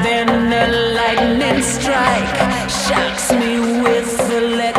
Than a lightning strike, shocks me with the.